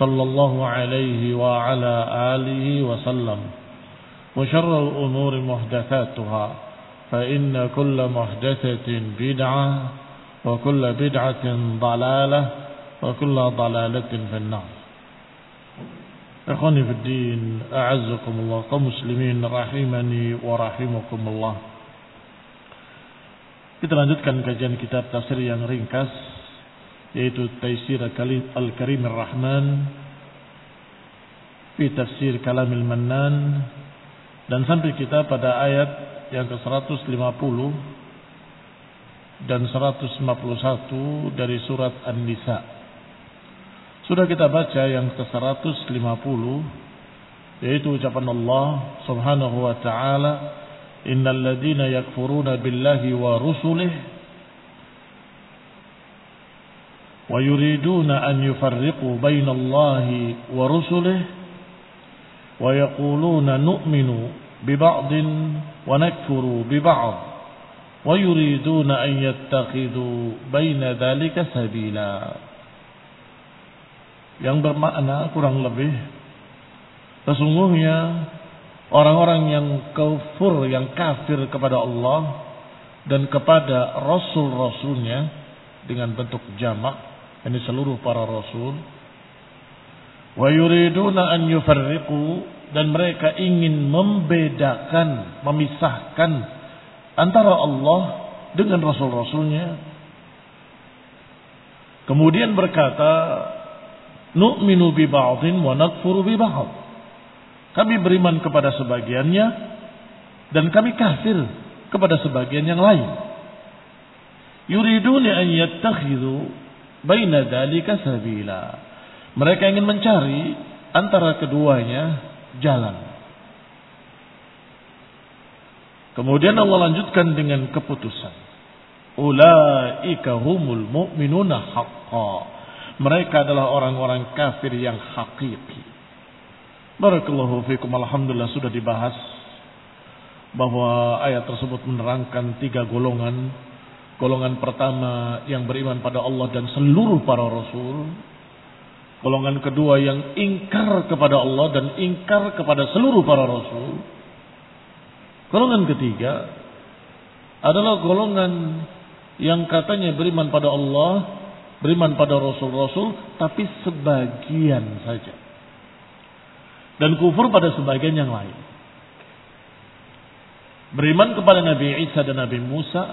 صلى الله عليه وعلى آله وسلم. وشر الأمور محدثاتها فإن كل محدثة بدعة وكل بدعة ضلالة وكل ضلالة في النار. إخواني في الدين أعزكم الله كمسلمين رحمني ورحمكم الله. Kita lanjutkan kajian kitab tafsir yang ringkas. Yaitu Taisir Al-Karim Ar-Rahman fi tafsir Kalamil Mannan dan sampai kita pada ayat yang ke-150 dan 151 dari surat An-Nisa. Sudah kita baca yang ke-150 yaitu ucapan Allah Subhanahu wa taala innal yakfuruna billahi wa rusulihi ويريدون أن يفرقوا بين الله ورسله ويقولون نؤمن ببعض ونكفر ببعض ويريدون أن يتخذوا بين ذلك سبيلا yang bermakna kurang lebih sesungguhnya orang-orang yang kafir yang kafir kepada Allah dan kepada rasul-rasulnya dengan bentuk jamak ini seluruh para rasul. Wa yuriduna an yufarriqu dan mereka ingin membedakan memisahkan antara Allah dengan rasul-rasulnya. Kemudian berkata nu'minu bi ba'dhin wa nakfuru bi ba'd. Kami beriman kepada sebagiannya dan kami kafir kepada sebagian yang lain. Yuriduna an yattakhidhu baina dalika sabila. Mereka ingin mencari antara keduanya jalan. Kemudian Allah lanjutkan dengan keputusan. Ulaika humul mu'minuna haqqa. Mereka adalah orang-orang kafir yang hakiki. Barakallahu fikum. Alhamdulillah sudah dibahas bahwa ayat tersebut menerangkan tiga golongan Golongan pertama yang beriman pada Allah dan seluruh para rasul. Golongan kedua yang ingkar kepada Allah dan ingkar kepada seluruh para rasul. Golongan ketiga adalah golongan yang katanya beriman pada Allah, beriman pada rasul-rasul, tapi sebagian saja. Dan kufur pada sebagian yang lain. Beriman kepada Nabi Isa dan Nabi Musa,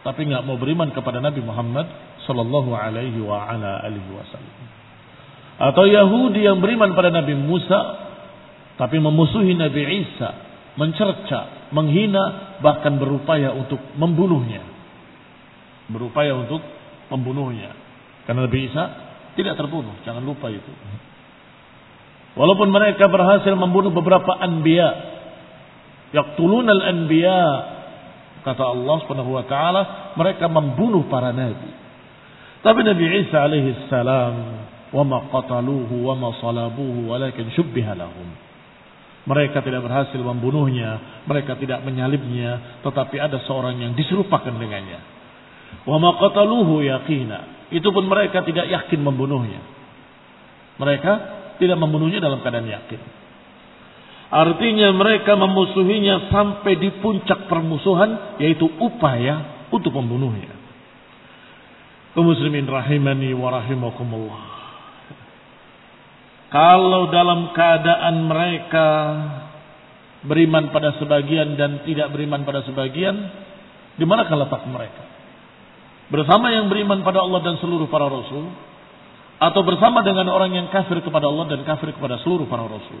tapi nggak mau beriman kepada Nabi Muhammad Sallallahu Alaihi wa ala alihi Wasallam. Atau Yahudi yang beriman pada Nabi Musa, tapi memusuhi Nabi Isa mencerca, menghina, bahkan berupaya untuk membunuhnya. Berupaya untuk membunuhnya. Karena Nabi Isa tidak terbunuh, jangan lupa itu. Walaupun mereka berhasil membunuh beberapa anbiya, yaqtulun al-anbiya, kata Allah Subhanahu wa taala, mereka membunuh para nabi. Tapi Nabi Isa alaihi salam, "Wa ma qataluhu wa ma salabuhu walakin syubbiha lahum." Mereka tidak berhasil membunuhnya, mereka tidak menyalibnya, tetapi ada seorang yang diserupakan dengannya. Wa ma qataluhu yaqina. Itu pun mereka tidak yakin membunuhnya. Mereka tidak membunuhnya dalam keadaan yakin. Artinya mereka memusuhinya sampai di puncak permusuhan yaitu upaya untuk membunuhnya. Kaum muslimin rahimani wa rahimakumullah. Kalau dalam keadaan mereka beriman pada sebagian dan tidak beriman pada sebagian, di mana letak mereka? Bersama yang beriman pada Allah dan seluruh para rasul, atau bersama dengan orang yang kafir kepada Allah dan kafir kepada seluruh para rasul,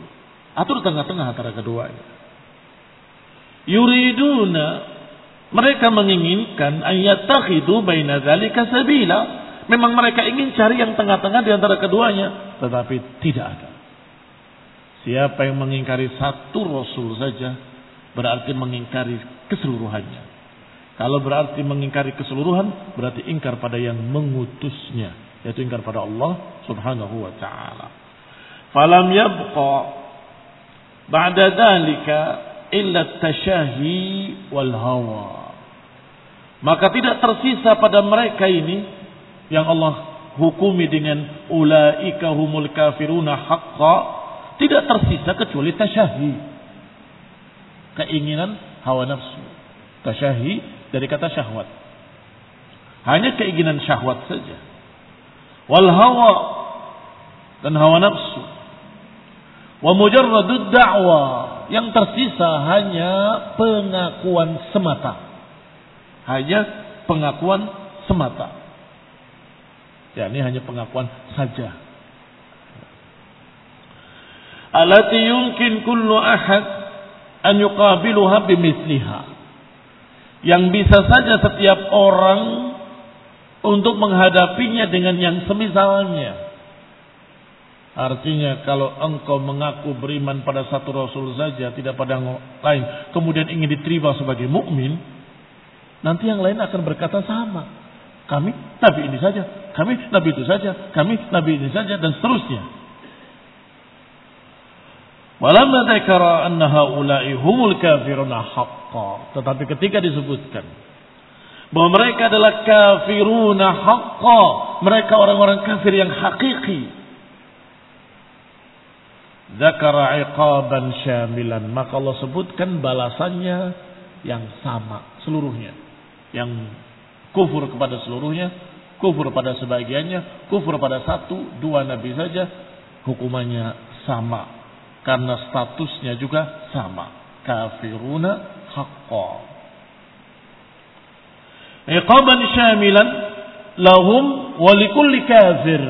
atau di tengah-tengah antara keduanya. Yuriduna mereka menginginkan ayat takhidu baina dzalika sabila Memang mereka ingin cari yang tengah-tengah di antara keduanya. Tetapi tidak ada. Siapa yang mengingkari satu Rasul saja. Berarti mengingkari keseluruhannya. Kalau berarti mengingkari keseluruhan. Berarti ingkar pada yang mengutusnya. Yaitu ingkar pada Allah subhanahu wa ta'ala. Falam yabqa. Ba'da dhalika. Illa tashahi wal hawa. Maka tidak tersisa pada mereka ini yang Allah hukumi dengan ulaika humul kafiruna haqqa tidak tersisa kecuali tasyahi keinginan hawa nafsu tasyahi dari kata syahwat hanya keinginan syahwat saja wal hawa dan hawa nafsu wa mujarradud da'wa yang tersisa hanya pengakuan semata hanya pengakuan semata Ya, ini hanya pengakuan saja. Alati yumkin kullu ahad an yuqabiluha bimithliha. Yang bisa saja setiap orang untuk menghadapinya dengan yang semisalnya. Artinya kalau engkau mengaku beriman pada satu rasul saja, tidak pada yang lain, kemudian ingin diterima sebagai mukmin, nanti yang lain akan berkata sama. Kami nabi ini saja, kami nabi itu saja, kami nabi ini saja dan seterusnya. Walamma dzakara humul kafiruna. Tetapi ketika disebutkan bahwa mereka adalah kafiruna haqqa, mereka orang-orang kafir yang hakiki. Zakara iqaban syamilan, maka Allah sebutkan balasannya yang sama seluruhnya. Yang Kufur kepada seluruhnya, kufur pada sebagiannya, kufur pada satu, dua nabi saja, hukumannya sama. Karena statusnya juga sama. Kafiruna haqqa. Iqaban syamilan lahum walikulli kafir.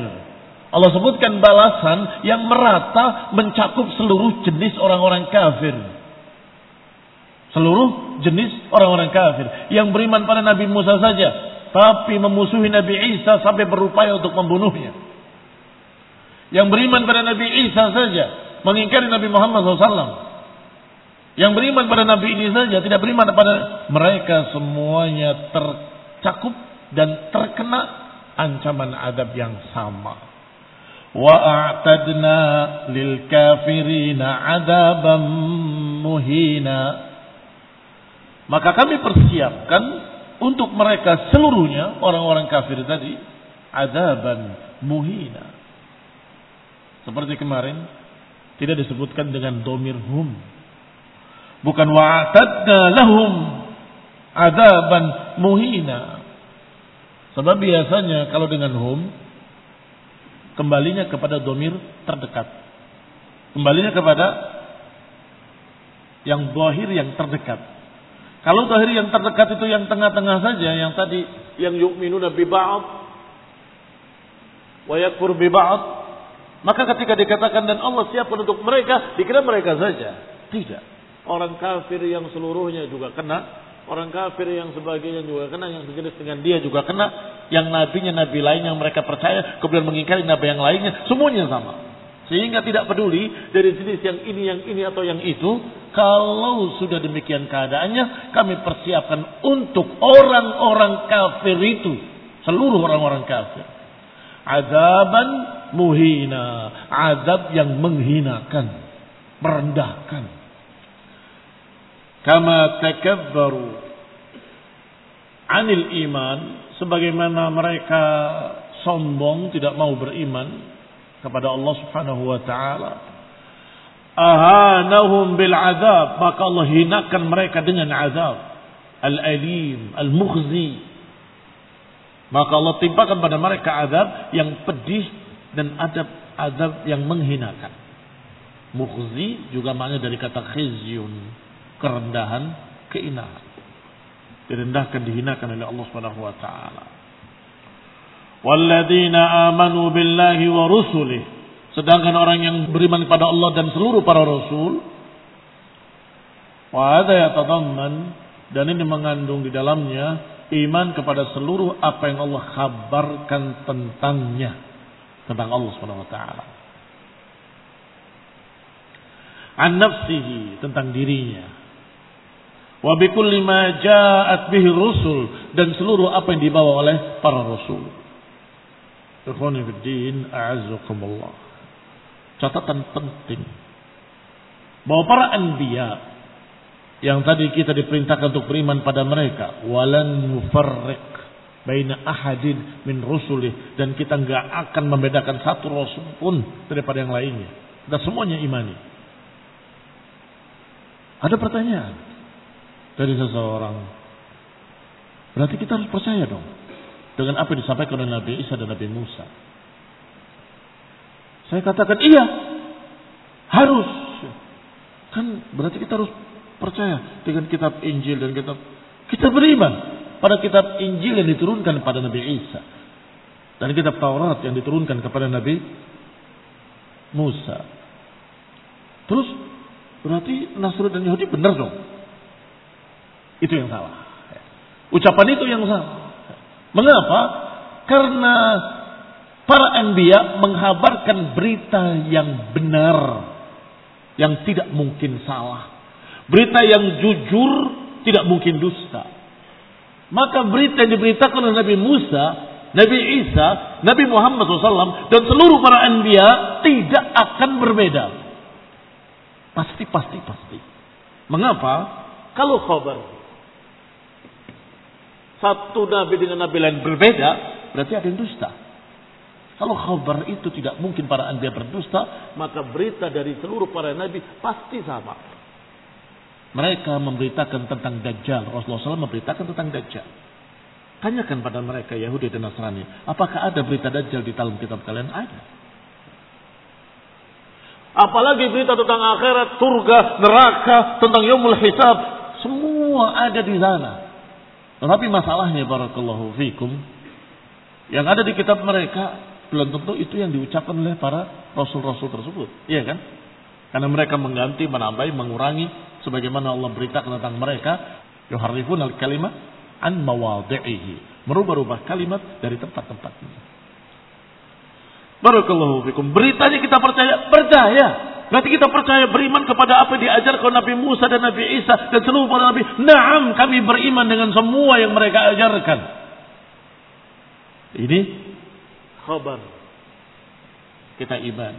Allah sebutkan balasan yang merata mencakup seluruh jenis orang-orang kafir. Seluruh jenis orang-orang kafir. Yang beriman pada Nabi Musa saja. Tapi memusuhi Nabi Isa sampai berupaya untuk membunuhnya. Yang beriman pada Nabi Isa saja. Mengingkari Nabi Muhammad SAW. Yang beriman pada Nabi ini saja. Tidak beriman pada mereka semuanya tercakup dan terkena ancaman adab yang sama. Lil kafirina adaban muhina maka kami persiapkan untuk mereka seluruhnya orang-orang kafir tadi adaban muhina. Seperti kemarin tidak disebutkan dengan domir hum. Bukan wa'atadna lahum adaban muhina. Sebab biasanya kalau dengan hum kembalinya kepada domir terdekat. Kembalinya kepada yang zahir yang terdekat. Kalau zahir yang terdekat itu yang tengah-tengah saja, yang tadi yang yu'minuna bi ba'd wa yakfur maka ketika dikatakan dan Allah siapkan untuk mereka, dikira mereka saja. Tidak. Orang kafir yang seluruhnya juga kena. Orang kafir yang sebagainya juga kena. Yang sejenis dengan dia juga kena. Yang nabinya nabi lain yang mereka percaya. Kemudian mengingkari nabi yang lainnya. Semuanya sama. Sehingga tidak peduli dari jenis yang ini, yang ini atau yang itu. Kalau sudah demikian keadaannya. Kami persiapkan untuk orang-orang kafir itu. Seluruh orang-orang kafir. Azaban muhina. Azab yang menghinakan. Merendahkan kama takabbaru anil iman sebagaimana mereka sombong tidak mau beriman kepada Allah Subhanahu wa taala. Ahanahum bil azab maka Allah hinakan mereka dengan azab. Al alim al mukhzi maka Allah timpakan pada mereka azab yang pedih dan adab azab yang menghinakan. Mukhzi juga maknanya dari kata khizyun kerendahan, keinahan. Direndahkan, dihinakan oleh Allah Subhanahu wa taala. Walladzina amanu billahi wa rusulih. Sedangkan orang yang beriman kepada Allah dan seluruh para rasul wa hadza dan ini mengandung di dalamnya iman kepada seluruh apa yang Allah kabarkan tentangnya tentang Allah Subhanahu wa taala. An nafsihi tentang dirinya Wa bikulli ma ja'at bihi rusul dan seluruh apa yang dibawa oleh para rasul. Ikhwani fiddin, a'azzakumullah. Catatan penting bahwa para anbiya yang tadi kita diperintahkan untuk beriman pada mereka, walan nufarriq baina ahadin min rusulih dan kita enggak akan membedakan satu rasul pun daripada yang lainnya. Dan semuanya imani. Ada pertanyaan, dari seseorang. Berarti kita harus percaya dong dengan apa yang disampaikan oleh Nabi Isa dan Nabi Musa. Saya katakan iya, harus. Kan berarti kita harus percaya dengan kitab Injil dan kitab kita beriman pada kitab Injil yang diturunkan kepada Nabi Isa dan kitab Taurat yang diturunkan kepada Nabi Musa. Terus berarti Nasrani dan Yahudi benar dong. Itu yang salah. Ucapan itu yang salah. Mengapa? Karena para anbiya menghabarkan berita yang benar. Yang tidak mungkin salah. Berita yang jujur tidak mungkin dusta. Maka berita yang diberitakan oleh Nabi Musa, Nabi Isa, Nabi Muhammad SAW, dan seluruh para anbiya tidak akan berbeda. Pasti, pasti, pasti. Mengapa? Kalau khabar satu nabi dengan nabi lain berbeda, berarti ada yang dusta. Kalau khabar itu tidak mungkin para anbiya berdusta, maka berita dari seluruh para nabi pasti sama. Mereka memberitakan tentang Dajjal. Rasulullah SAW memberitakan tentang Dajjal. Tanyakan pada mereka Yahudi dan Nasrani. Apakah ada berita Dajjal di dalam kitab kalian? Ada. Apalagi berita tentang akhirat, surga, neraka, tentang yomul hisab. Semua ada di sana. Tetapi masalahnya barakallahu fikum yang ada di kitab mereka belum tentu itu yang diucapkan oleh para rasul-rasul tersebut. Iya kan? Karena mereka mengganti, menambahi, mengurangi sebagaimana Allah beritakan tentang mereka yuharrifun al-kalimat an mawadhi'ihi. Merubah-rubah kalimat dari tempat-tempatnya. Barakallahu fikum. Beritanya kita percaya, percaya. Berarti kita percaya beriman kepada apa yang diajarkan Nabi Musa dan Nabi Isa dan seluruh para nabi. Naam, kami beriman dengan semua yang mereka ajarkan. Ini khabar. Kita iman.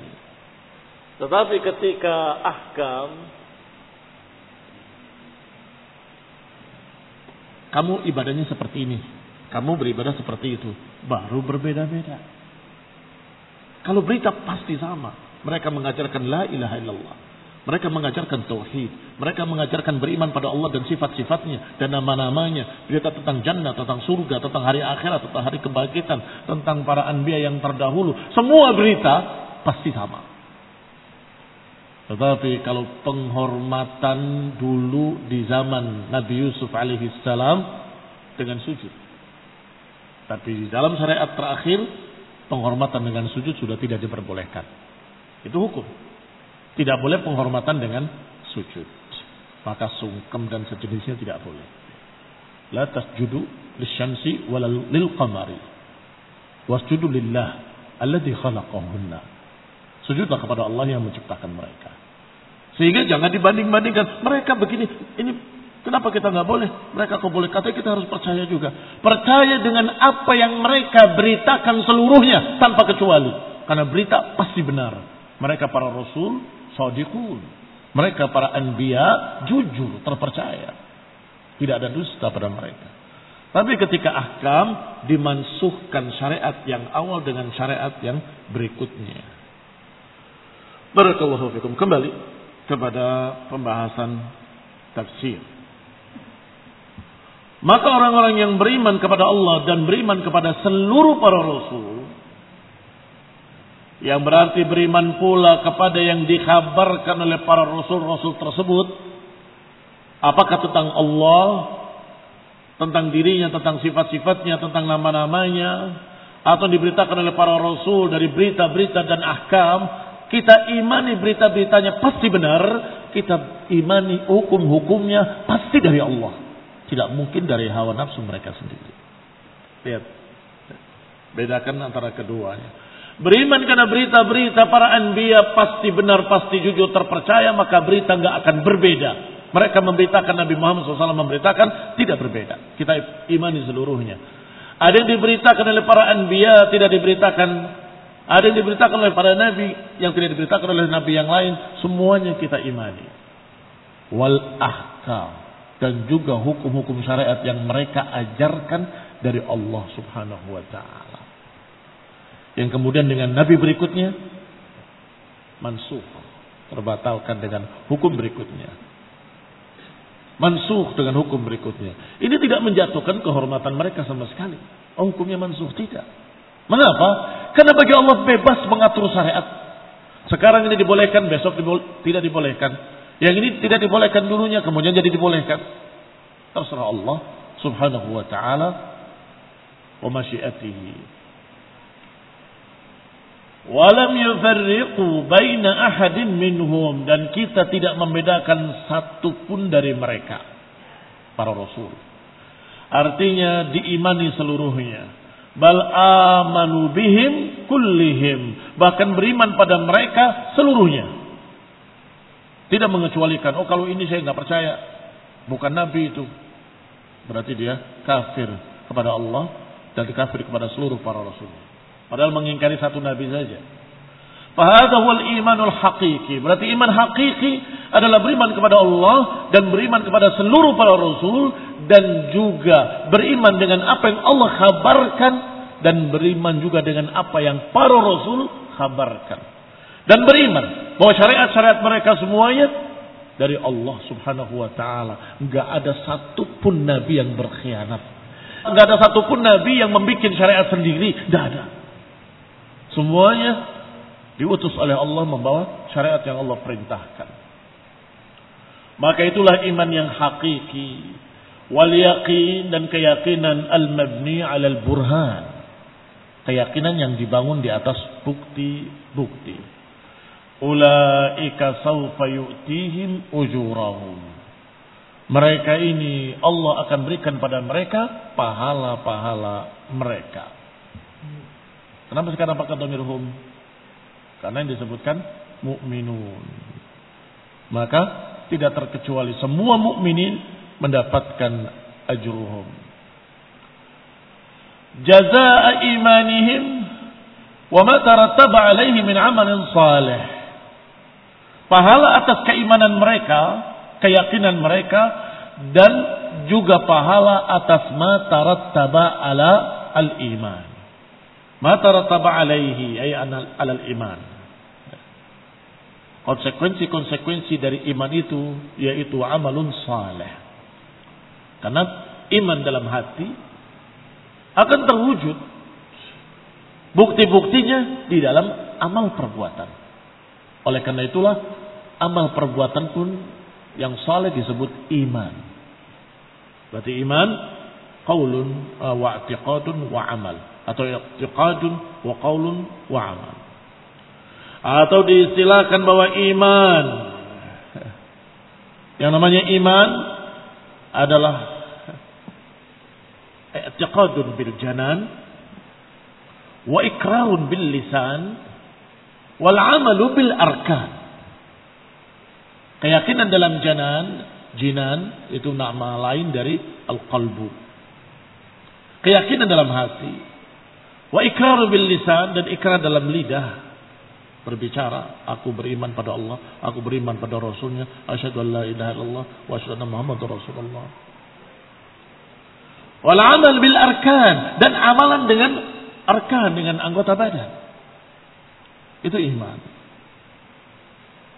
Tetapi ketika ahkam kamu ibadahnya seperti ini, kamu beribadah seperti itu, baru berbeda-beda. Kalau berita pasti sama. Mereka mengajarkan la ilaha illallah. Mereka mengajarkan tauhid. Mereka mengajarkan beriman pada Allah dan sifat-sifatnya dan nama-namanya. Berita tentang jannah, tentang surga, tentang hari akhirat, tentang hari kebangkitan, tentang para anbiya yang terdahulu. Semua berita pasti sama. Tetapi kalau penghormatan dulu di zaman Nabi Yusuf alaihi salam dengan sujud. Tapi di dalam syariat terakhir penghormatan dengan sujud sudah tidak diperbolehkan. Itu hukum. Tidak boleh penghormatan dengan sujud. maka sungkem dan sejenisnya tidak boleh. La tasjudu lisyamsi walal lil qamari. Wasjudu lillah alladhi khalaqahunna. Sujudlah kepada Allah yang menciptakan mereka. Sehingga jangan dibanding-bandingkan. Mereka begini, ini kenapa kita nggak boleh? Mereka kok boleh. Katanya kita harus percaya juga. Percaya dengan apa yang mereka beritakan seluruhnya tanpa kecuali. Karena berita pasti benar. Mereka para rasul, sadiqun. Mereka para anbiya jujur, terpercaya. Tidak ada dusta pada mereka. Tapi ketika ahkam dimansuhkan syariat yang awal dengan syariat yang berikutnya. Barakallahu fikum. Kembali kepada pembahasan tafsir. Maka orang-orang yang beriman kepada Allah dan beriman kepada seluruh para rasul yang berarti beriman pula kepada yang dikhabarkan oleh para rasul-rasul tersebut. Apakah tentang Allah, tentang dirinya, tentang sifat-sifatnya, tentang nama-namanya, atau diberitakan oleh para rasul dari berita-berita dan ahkam, kita imani berita-beritanya pasti benar, kita imani hukum-hukumnya pasti dari Allah. Tidak mungkin dari hawa nafsu mereka sendiri. Lihat. Bedakan antara keduanya. Beriman karena berita-berita para anbiya pasti benar, pasti jujur, terpercaya, maka berita nggak akan berbeda. Mereka memberitakan Nabi Muhammad SAW memberitakan tidak berbeda. Kita imani seluruhnya. Ada yang diberitakan oleh para anbiya tidak diberitakan. Ada yang diberitakan oleh para nabi yang tidak diberitakan oleh nabi yang lain. Semuanya kita imani. Wal ahkam dan juga hukum-hukum syariat yang mereka ajarkan dari Allah Subhanahu wa taala. Yang kemudian dengan nabi berikutnya mansuh, terbatalkan dengan hukum berikutnya. Mansuh dengan hukum berikutnya. Ini tidak menjatuhkan kehormatan mereka sama sekali. Hukumnya mansuh tidak. Mengapa? Karena bagi Allah bebas mengatur syariat. Sekarang ini dibolehkan, besok tidak dibolehkan. Yang ini tidak dibolehkan dulunya, kemudian jadi dibolehkan. Terserah Allah subhanahu wa ta'ala wa masyiatihi. Walam yufarriqu baina ahadin minhum dan kita tidak membedakan satu pun dari mereka para rasul. Artinya diimani seluruhnya. Bal amanu bihim kullihim. Bahkan beriman pada mereka seluruhnya. Tidak mengecualikan, oh kalau ini saya nggak percaya. Bukan nabi itu. Berarti dia kafir kepada Allah dan kafir kepada seluruh para rasul. Padahal mengingkari satu nabi saja. Fahadha wal imanul hakiki. Berarti iman hakiki adalah beriman kepada Allah dan beriman kepada seluruh para rasul dan juga beriman dengan apa yang Allah kabarkan dan beriman juga dengan apa yang para rasul kabarkan. Dan beriman bahwa syariat-syariat mereka semuanya dari Allah Subhanahu wa taala. Enggak ada satupun nabi yang berkhianat. Enggak ada satupun nabi yang membuat syariat sendiri, enggak ada. Semuanya diutus oleh Allah membawa syariat yang Allah perintahkan. Maka itulah iman yang hakiki. Wal yakin dan keyakinan al-mabni al burhan. Keyakinan yang dibangun di atas bukti-bukti. Ulaika sawfa yu'tihim ujurahum. Mereka ini Allah akan berikan pada mereka pahala-pahala mereka. Kenapa sekarang pakai domirhum? Karena yang disebutkan mukminun. Maka tidak terkecuali semua mukminin mendapatkan ajruhum. Jazaa imanihim wa ma tarattaba alaihi min amalin salih. Pahala atas keimanan mereka, keyakinan mereka dan juga pahala atas ma tarattaba ala al-iman. Mata rataba alaihi ay alal iman. Konsekuensi-konsekuensi dari iman itu yaitu amalun saleh. Karena iman dalam hati akan terwujud bukti-buktinya di dalam amal perbuatan. Oleh karena itulah amal perbuatan pun yang saleh disebut iman. Berarti iman qaulun wa i'tiqadun wa amal atau i'tiqadun wa qaulun wa amal. Atau diistilahkan bahwa iman Yang namanya iman adalah i'tiqadun bil janan wa ikrarun bil lisan wal amalu bil arkan. Keyakinan dalam janan, jinan itu nama lain dari al-qalbu. Keyakinan dalam hati. Wa ikrar bil lisan dan ikrar dalam lidah. Berbicara, aku beriman pada Allah, aku beriman pada Rasulnya, asyhadu an la ilaha illallah wa asyhadu anna Muhammadar Rasulullah. Wal amal bil arkan dan amalan dengan arkan dengan anggota badan. Itu iman.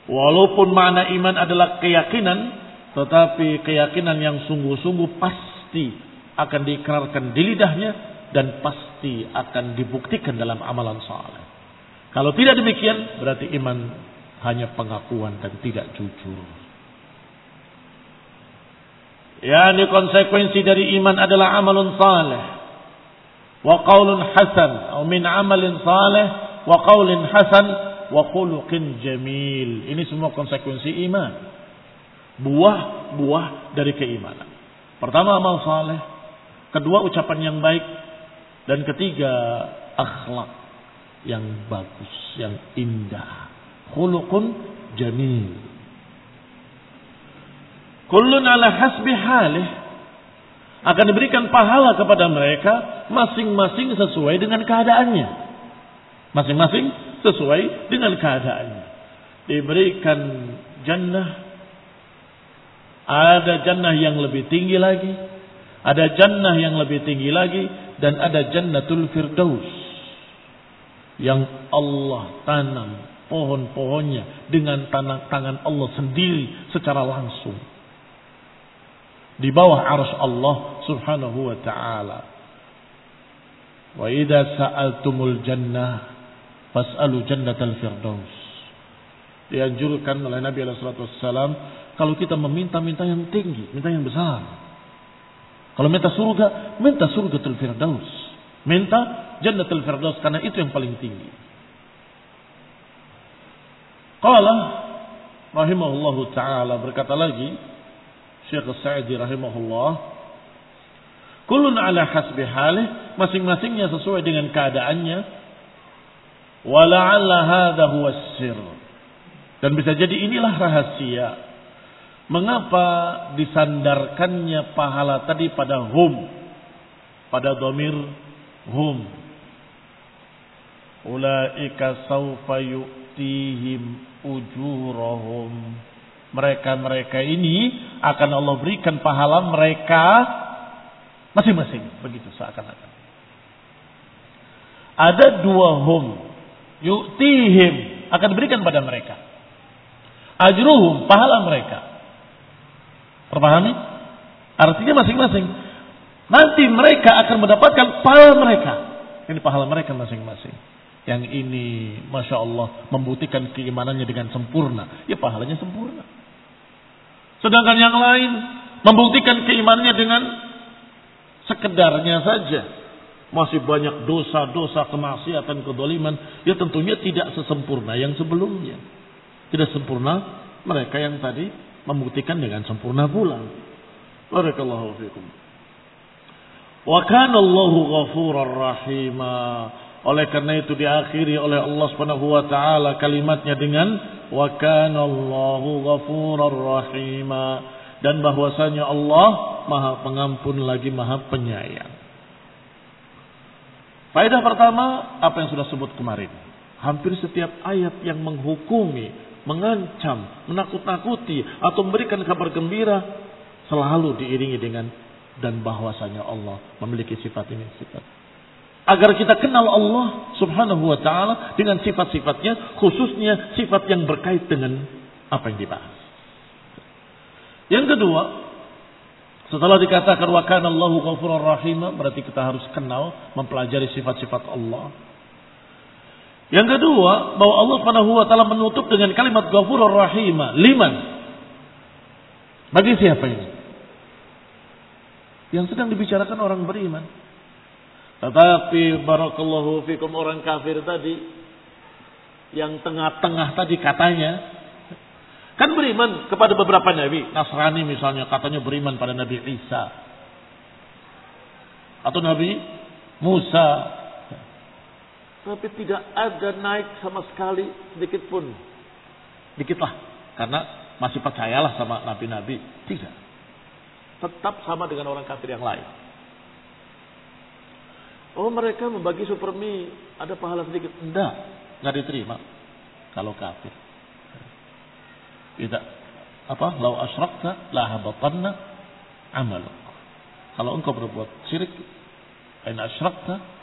Walaupun makna iman adalah keyakinan, tetapi keyakinan yang sungguh-sungguh pasti akan diikrarkan di lidahnya dan pasti akan dibuktikan dalam amalan saleh. Kalau tidak demikian, berarti iman hanya pengakuan dan tidak jujur. Ya, ini konsekuensi dari iman adalah amalun saleh. Wa qaulun hasan. Atau min amalin saleh. Wa qaulin hasan wa khuluqin jamil. Ini semua konsekuensi iman. Buah-buah dari keimanan. Pertama amal saleh, kedua ucapan yang baik, dan ketiga akhlak yang bagus, yang indah. Khuluqun jamil. Kullun ala hasbi halih akan diberikan pahala kepada mereka masing-masing sesuai dengan keadaannya. Masing-masing sesuai dengan keadaannya. Diberikan jannah, ada jannah yang lebih tinggi lagi, ada jannah yang lebih tinggi lagi, dan ada jannatul firdaus yang Allah tanam pohon-pohonnya dengan tangan tangan Allah sendiri secara langsung di bawah arus Allah subhanahu wa ta'ala. Wa idza sa'altumul jannah Fas'alu jannatal firdaus. Dianjurkan oleh Nabi SAW, kalau kita meminta-minta yang tinggi, minta yang besar. Kalau minta surga, minta surga firdaus. Minta jannatul firdaus karena itu yang paling tinggi. Qala rahimahullahu taala berkata lagi Syekh Sa'di rahimahullah Kulun ala hasbi halih masing-masingnya sesuai dengan keadaannya Wala'alla hadha huwa sir. Dan bisa jadi inilah rahasia. Mengapa disandarkannya pahala tadi pada hum. Pada domir hum. Ulaika sawfa yu'tihim ujurahum. Mereka-mereka ini akan Allah berikan pahala mereka masing-masing. Begitu seakan-akan. Ada dua hum yu'tihim akan diberikan pada mereka. Ajruhum pahala mereka. Terpahami? Artinya masing-masing. Nanti mereka akan mendapatkan pahala mereka. Ini pahala mereka masing-masing. Yang ini Masya Allah membuktikan keimanannya dengan sempurna. Ya pahalanya sempurna. Sedangkan yang lain membuktikan keimanannya dengan sekedarnya saja masih banyak dosa-dosa kemaksiatan kedoliman, ya tentunya tidak sesempurna yang sebelumnya. Tidak sempurna mereka yang tadi membuktikan dengan sempurna pula. Barakallahu fikum. Wa kana Allahu ghafurar rahima. Oleh karena itu diakhiri oleh Allah Subhanahu wa taala kalimatnya dengan wa kana Allahu ghafurar rahima dan bahwasanya Allah Maha Pengampun lagi Maha Penyayang. Faedah pertama, apa yang sudah sebut kemarin. Hampir setiap ayat yang menghukumi, mengancam, menakut-nakuti, atau memberikan kabar gembira, selalu diiringi dengan dan bahwasanya Allah memiliki sifat ini, sifat. Agar kita kenal Allah subhanahu wa ta'ala dengan sifat-sifatnya, khususnya sifat yang berkait dengan apa yang dibahas. Yang kedua, setelah dikatakan wa kana Allahu ghafurur rahim, berarti kita harus kenal, mempelajari sifat-sifat Allah. Yang kedua, bahwa Allah Subhanahu wa taala menutup dengan kalimat ghafurur rahim. Liman? Bagi siapa ini? Yang sedang dibicarakan orang beriman. Tetapi barakallahu fikum orang kafir tadi yang tengah-tengah tadi katanya Kan beriman kepada beberapa nabi. Nasrani misalnya katanya beriman pada Nabi Isa. Atau Nabi Musa. Tapi tidak ada naik sama sekali sedikit pun. Dikit lah. Karena masih percayalah sama nabi-nabi. Tidak. Tetap sama dengan orang kafir yang lain. Oh mereka membagi supermi ada pahala sedikit. Tidak. Nggak diterima. Kalau kafir. Tidak apa? Lau asyrakta la habatanna amaluk. Kalau engkau berbuat syirik, in asyrakta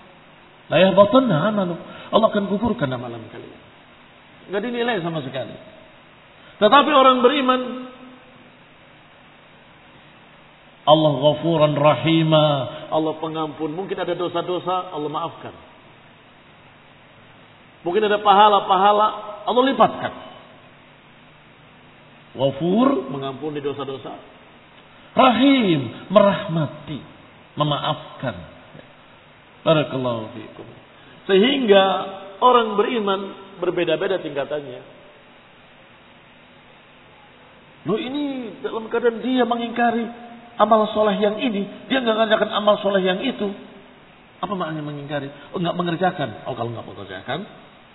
la yahbatanna amaluk. Allah akan gugurkan amalan kalian. Enggak dinilai sama sekali. Tetapi orang beriman Allah ghafuran rahima. Allah pengampun. Mungkin ada dosa-dosa, Allah maafkan. Mungkin ada pahala-pahala, Allah lipatkan. Ghafur mengampuni dosa-dosa. Rahim merahmati, memaafkan. Barakallahu fiikum. Sehingga orang beriman berbeda-beda tingkatannya. Loh ini dalam keadaan dia mengingkari amal soleh yang ini, dia nggak mengerjakan amal soleh yang itu. Apa maknanya mengingkari? Oh, nggak mengerjakan. Oh, kalau nggak mengerjakan,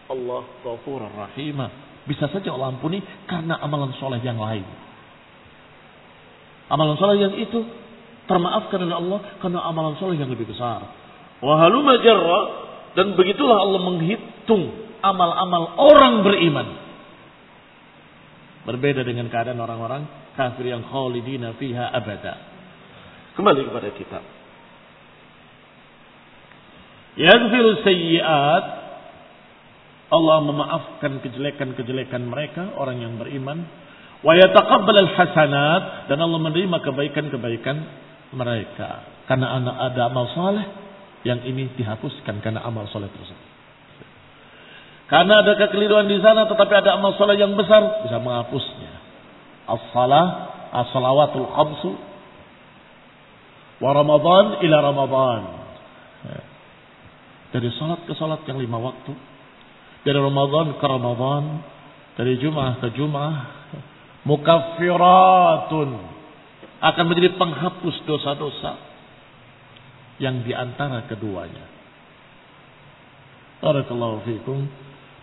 Allah ghafur rahimah bisa saja Allah ampuni karena amalan soleh yang lain. Amalan soleh yang itu termaafkan oleh Allah karena amalan soleh yang lebih besar. Wahaluma jarra dan begitulah Allah menghitung amal-amal orang beriman. Berbeda dengan keadaan orang-orang kafir yang khalidina fiha abada. Kembali kepada kita. Yaghfiru sayyi'at Allah memaafkan kejelekan-kejelekan mereka orang yang beriman wa yataqabbal hasanat dan Allah menerima kebaikan-kebaikan mereka karena anak ada amal saleh yang ini dihapuskan karena amal soleh tersebut. Karena ada kekeliruan di sana tetapi ada amal soleh yang besar bisa menghapusnya. As-salah, as-salawatul khamsu wa Ramadan ila Ramadan. Dari salat ke salat yang lima waktu dari Ramadan ke Ramadan, dari Jum'ah ke Jum'ah, mukaffiratun akan menjadi penghapus dosa-dosa yang di antara keduanya. Barakallahu fikum.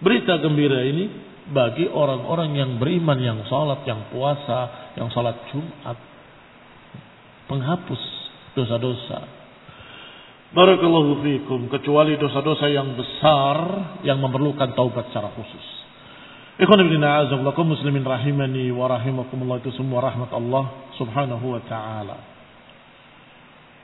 Berita gembira ini bagi orang-orang yang beriman, yang salat, yang puasa, yang salat Jumat. Penghapus dosa-dosa Barakallahu fikum. Kecuali dosa-dosa yang besar yang memerlukan taubat secara khusus. Ikhwan muslimin rahimani wa rahimakumullah itu semua rahmat Allah subhanahu wa ta'ala.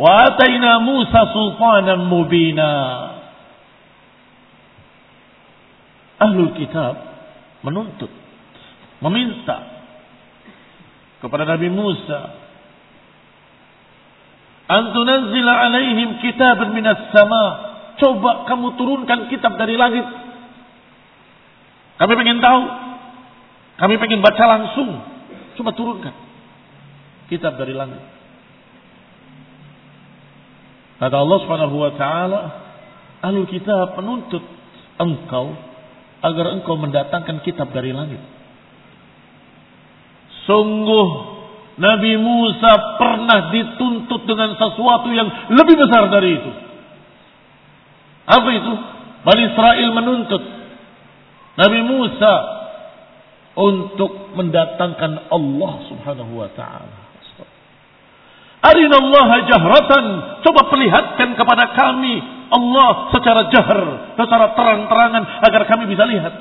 Wa Musa sultanan mubina. Ahlul kitab menuntut, meminta kepada Nabi Musa Antunazila alaihim kitab minas sama. Coba kamu turunkan kitab dari langit. Kami pengen tahu. Kami pengen baca langsung. Coba turunkan kitab dari langit. Kata Allah subhanahu wa ta'ala. Ahlul kitab menuntut engkau. Agar engkau mendatangkan kitab dari langit. Sungguh Nabi Musa pernah dituntut dengan sesuatu yang lebih besar dari itu. Apa itu? Bani Israel menuntut Nabi Musa untuk mendatangkan Allah Subhanahu wa taala. Arinallaha jahratan. Coba perlihatkan kepada kami Allah secara jahr, secara terang-terangan agar kami bisa lihat.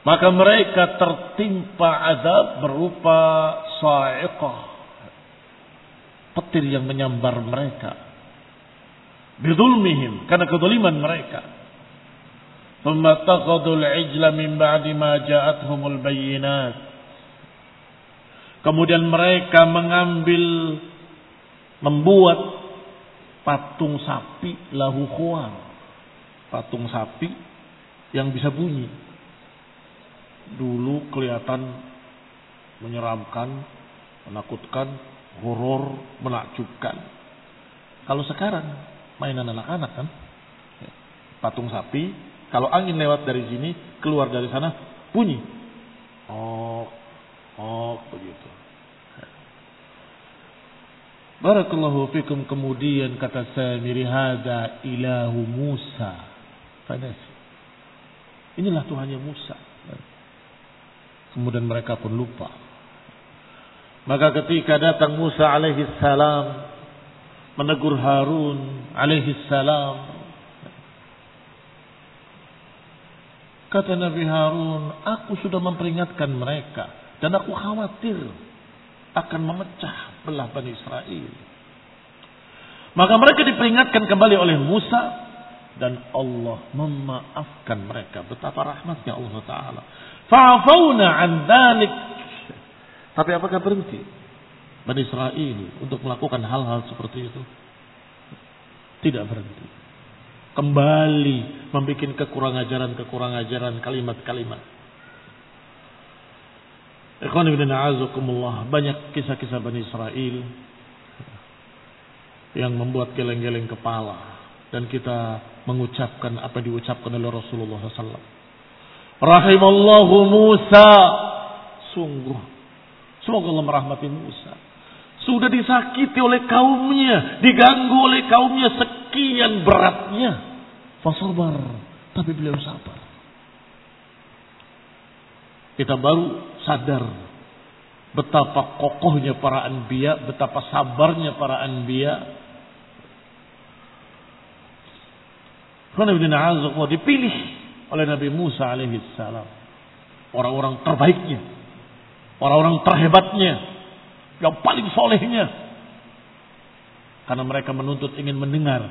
Maka mereka tertimpa azab berupa sa'iqah. Petir yang menyambar mereka. Bidulmihim. Karena kedoliman mereka. Thumma taqadul ijla min ba'di ma ja'athumul bayinat. Kemudian mereka mengambil membuat patung sapi lahu khuar. Patung sapi yang bisa bunyi. Dulu kelihatan menyeramkan, menakutkan, horor, menakjubkan. Kalau sekarang mainan anak-anak kan, patung sapi kalau angin lewat dari sini, keluar dari sana, bunyi. Oh, oh, begitu. Barakallahu fikum kemudian kata Samiri hada ilahu Musa. Fanasi. Inilah Tuhannya Musa. Kemudian mereka pun lupa. Maka ketika datang Musa alaihi salam menegur Harun alaihi salam Kata Nabi Harun, aku sudah memperingatkan mereka dan aku khawatir akan memecah belah Bani Israel. Maka mereka diperingatkan kembali oleh Musa dan Allah memaafkan mereka. Betapa rahmatnya Allah Taala. Fa'afauna an dalik. Tapi apakah berhenti Bani Israel untuk melakukan hal-hal seperti itu? Tidak berhenti kembali membuat kekurangan ajaran-kekurangan ajaran kalimat-kalimat. Ikhwan ibn a'azakumullah banyak kisah-kisah Bani Israel yang membuat geleng-geleng kepala dan kita mengucapkan apa diucapkan oleh Rasulullah SAW. Rahimallahu Musa. Sungguh. Semoga Allah merahmati Musa. Sudah disakiti oleh kaumnya, diganggu oleh kaumnya sekian beratnya. Fasabar, tapi beliau sabar. Kita baru sadar betapa kokohnya para anbiya, betapa sabarnya para anbiya. Karena dipilih oleh Nabi Musa alaihi salam. Orang-orang terbaiknya. Orang-orang terhebatnya yang paling solehnya. Karena mereka menuntut ingin mendengar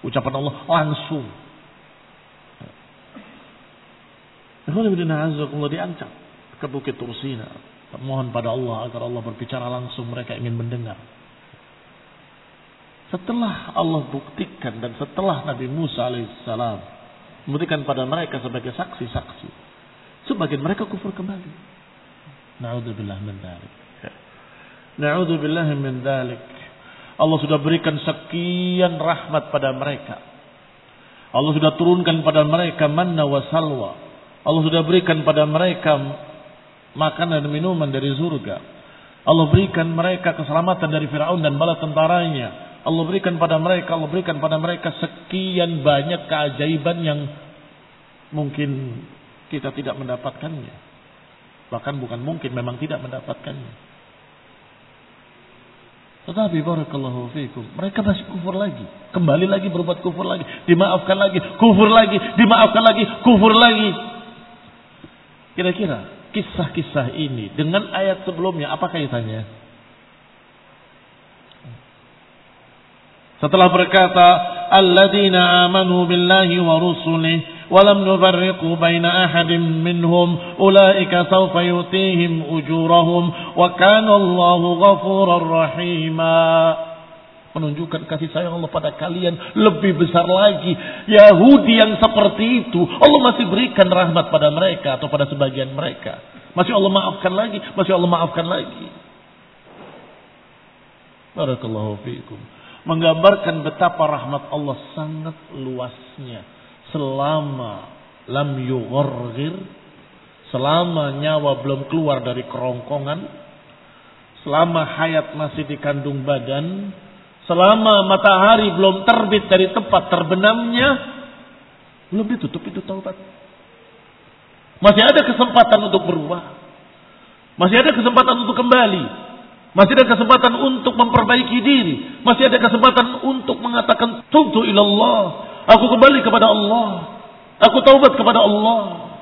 ucapan Allah langsung. Allah diangkat ke Bukit Tursina. Mohon pada Allah agar Allah berbicara langsung mereka ingin mendengar. Setelah Allah buktikan dan setelah Nabi Musa alaihissalam memberikan pada mereka sebagai saksi-saksi, sebagian mereka kufur kembali. Naudzubillah min dzalik. Na'udzubillah min dalik. Allah sudah berikan sekian rahmat pada mereka. Allah sudah turunkan pada mereka manna wa salwa. Allah sudah berikan pada mereka makanan dan minuman dari surga. Allah berikan mereka keselamatan dari Firaun dan bala tentaranya. Allah berikan pada mereka, Allah berikan pada mereka sekian banyak keajaiban yang mungkin kita tidak mendapatkannya. Bahkan bukan mungkin, memang tidak mendapatkannya. Tetapi barakallahu fiikum, mereka masih kufur lagi. Kembali lagi berbuat kufur lagi, dimaafkan lagi, kufur lagi, dimaafkan lagi, kufur lagi. Kira-kira kisah-kisah ini dengan ayat sebelumnya apa kaitannya? Setelah berkata alladzina amanu billahi wa rusulihi wa lam nufarriqu baina ahadin minhum ulaika sawfa yutihim ujurahum wa kana Allahu ghafurar rahima menunjukkan kasih sayang Allah pada kalian lebih besar lagi. Yahudi yang seperti itu, Allah masih berikan rahmat pada mereka atau pada sebagian mereka. Masih Allah maafkan lagi, masih Allah maafkan lagi. Barakallahu fiikum. Menggambarkan betapa rahmat Allah sangat luasnya selama lam yughargir selama nyawa belum keluar dari kerongkongan selama hayat masih dikandung badan selama matahari belum terbit dari tempat terbenamnya belum ditutup itu taubat masih ada kesempatan untuk berubah masih ada kesempatan untuk kembali masih ada kesempatan untuk memperbaiki diri masih ada kesempatan untuk mengatakan tubtu ilallah Aku kembali kepada Allah. Aku taubat kepada Allah.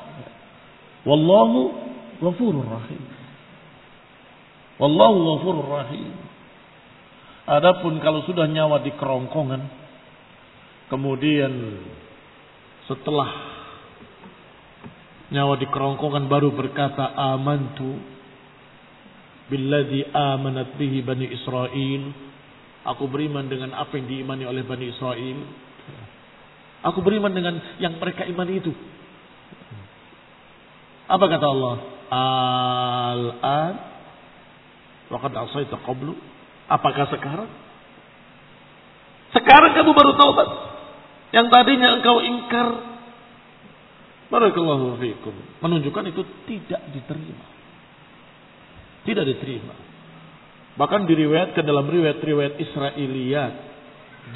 Wallahu ghafurur rahim. Wallahu ghafurur rahim. Adapun kalau sudah nyawa di kerongkongan, kemudian setelah Nyawa di kerongkongan baru berkata amantu billadzi amanat bihi bani Israel. Aku beriman dengan apa yang diimani oleh Bani Israel. Aku beriman dengan yang mereka imani itu. Apa kata Allah? Al-an waqad asaita qablu. Apakah sekarang? Sekarang kamu baru taubat. Yang tadinya engkau ingkar. Barakallahu fiikum. Menunjukkan itu tidak diterima. Tidak diterima. Bahkan diriwayatkan dalam riwayat-riwayat Israiliyat.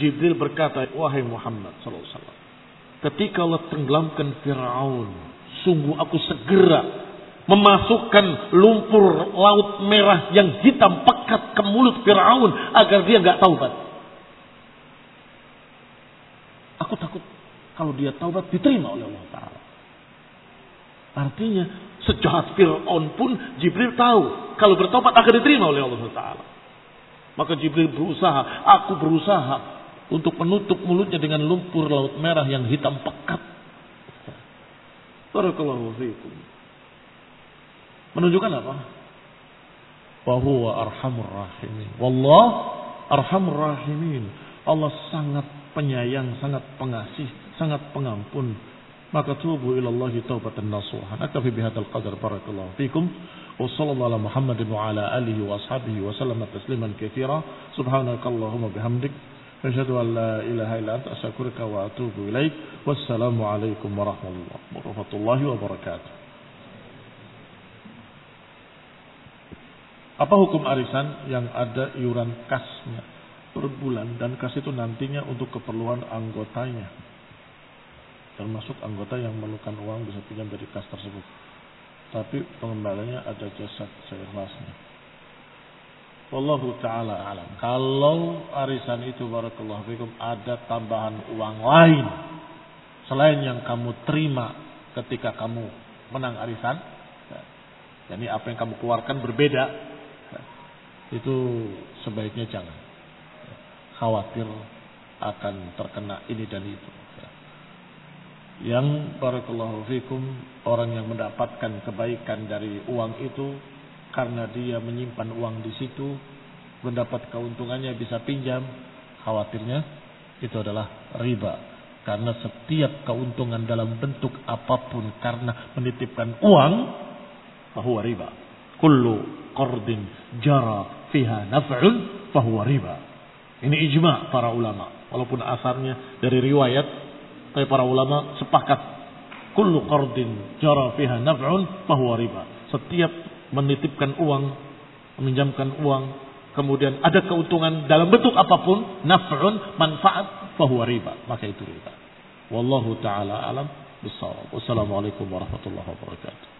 Jibril berkata, Wahai Muhammad SAW. Ketika Allah tenggelamkan Fir'aun. Sungguh aku segera memasukkan lumpur laut merah yang hitam pekat ke mulut Fir'aun agar dia nggak taubat. Aku takut kalau dia taubat diterima oleh Allah Ta'ala. Artinya sejahat Fir'aun pun Jibril tahu kalau bertobat akan diterima oleh Allah Ta'ala. Maka Jibril berusaha, aku berusaha untuk menutup mulutnya dengan lumpur laut merah yang hitam pekat. Barakallahu fiikum. Menunjukkan apa? Bahwa arhamur rahimin. Wallah arhamur rahimin. Allah sangat penyayang, sangat pengasih, sangat pengampun. Maka tubu ilallahi taubatan nasuhan. Akafi bihadal qadar barakallahu fikum. Wa sallallahu ala Muhammadin wa ala alihi wa ashabihi wa sallama tasliman kathira. Subhanakallahumma bihamdik. Asyhadu an la ilaha illa anta astaghfiruka wa atubu ilaik. Wassalamu alaikum warahmatullahi wabarakatuh. Apa hukum arisan yang ada iuran kasnya per bulan dan kas itu nantinya untuk keperluan anggotanya? Termasuk anggota yang memerlukan uang bisa pinjam dari kas tersebut. Tapi pengembaliannya ada jasa seikhlasnya. Wallahu ta'ala alam. Kalau arisan itu barakallahu fikum ada tambahan uang lain. Selain yang kamu terima ketika kamu menang arisan. Jadi apa yang kamu keluarkan berbeda itu sebaiknya jangan. Khawatir akan terkena ini dan itu. Yang barakallahu fikum orang yang mendapatkan kebaikan dari uang itu karena dia menyimpan uang di situ mendapat keuntungannya bisa pinjam khawatirnya itu adalah riba. Karena setiap keuntungan dalam bentuk apa pun karena menitipkan uang bahwa riba. Kullu qardin jara fiha naf'un fahuwa riba. Ini ijma para ulama. Walaupun asarnya dari riwayat, tapi para ulama sepakat. Kullu qardin jara fiha naf'un fahuwa riba. Setiap menitipkan uang, meminjamkan uang, kemudian ada keuntungan dalam bentuk apa pun, naf'un, manfaat, fahuwa riba. Maka itu riba. Wallahu ta'ala alam bisawab. Wassalamualaikum warahmatullahi wabarakatuh.